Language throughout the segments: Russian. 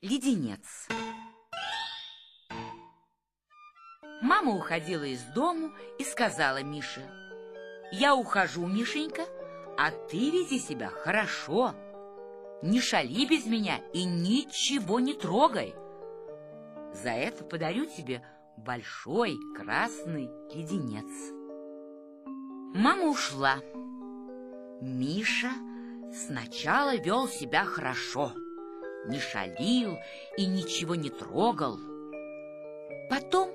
Леденец. Мама уходила из дому и сказала Мише, «Я ухожу, Мишенька, а ты веди себя хорошо. Не шали без меня и ничего не трогай. За это подарю тебе большой красный леденец». Мама ушла. Миша сначала вел себя хорошо — не шалил и ничего не трогал. Потом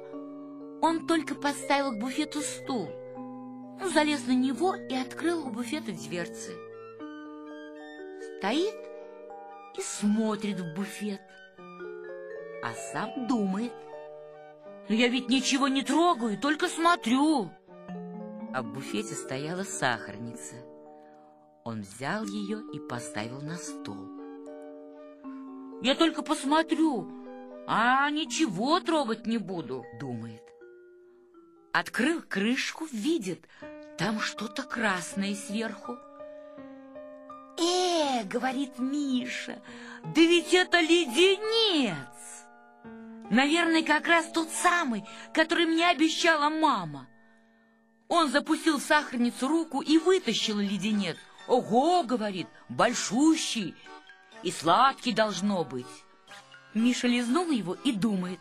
он только поставил к буфету стул, ну, залез на него и открыл у буфета дверцы. Стоит и смотрит в буфет, а сам думает. «Ну я ведь ничего не трогаю, только смотрю!» А в буфете стояла сахарница. Он взял ее и поставил на стол. Я только посмотрю, а ничего трогать не буду, думает. Открыл крышку, видит, там что-то красное сверху. «Э, — говорит Миша, — да ведь это леденец! Наверное, как раз тот самый, который мне обещала мама». Он запустил в сахарницу руку и вытащил леденец. «Ого, — говорит, — большущий, и сладкий должно быть. Миша лизнул его и думает,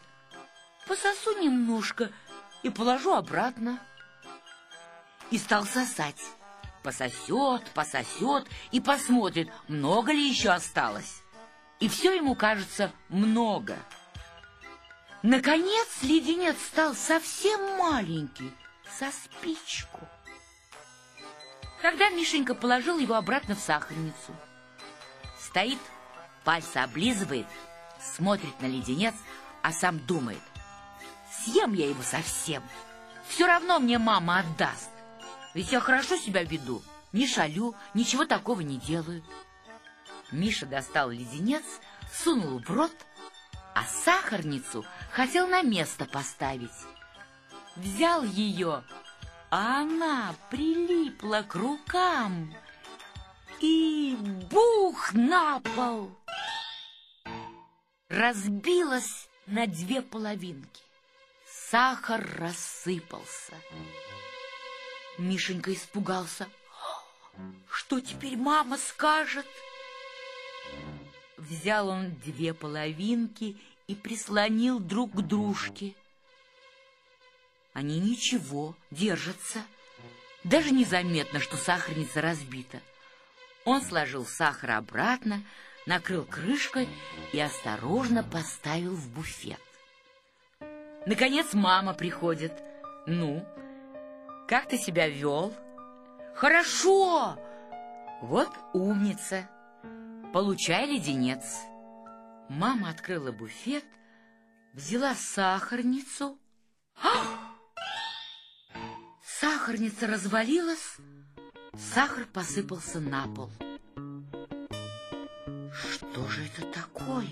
пососу немножко и положу обратно. И стал сосать. Пососет, пососет и посмотрит, много ли еще осталось. И все ему кажется много. Наконец леденец стал совсем маленький, со спичку. Тогда Мишенька положил его обратно в сахарницу. Стоит, пальцы облизывает, смотрит на леденец, а сам думает. Съем я его совсем. Все равно мне мама отдаст. Ведь я хорошо себя веду, не шалю, ничего такого не делаю. Миша достал леденец, сунул в рот, а сахарницу хотел на место поставить. Взял ее, а она прилипла к рукам и бух на пол. Разбилась на две половинки. Сахар рассыпался. Мишенька испугался. Что теперь мама скажет? Взял он две половинки и прислонил друг к дружке. Они ничего, держатся. Даже незаметно, что сахарница разбита. Он сложил сахар обратно, накрыл крышкой и осторожно поставил в буфет. Наконец мама приходит. «Ну, как ты себя вел?» «Хорошо!» «Вот умница! Получай леденец!» Мама открыла буфет, взяла сахарницу. Ах! Сахарница развалилась, Сахар посыпался на пол. Что же это такое?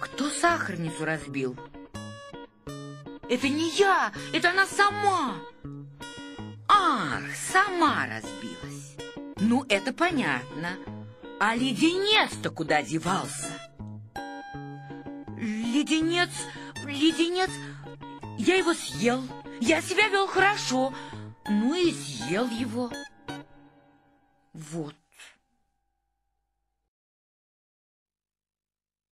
Кто сахарницу разбил? Это не я, это она сама. Ах, сама разбилась. Ну, это понятно. А леденец-то куда девался? Леденец, леденец, я его съел. Я себя вел хорошо. Ну и съел его. Вот.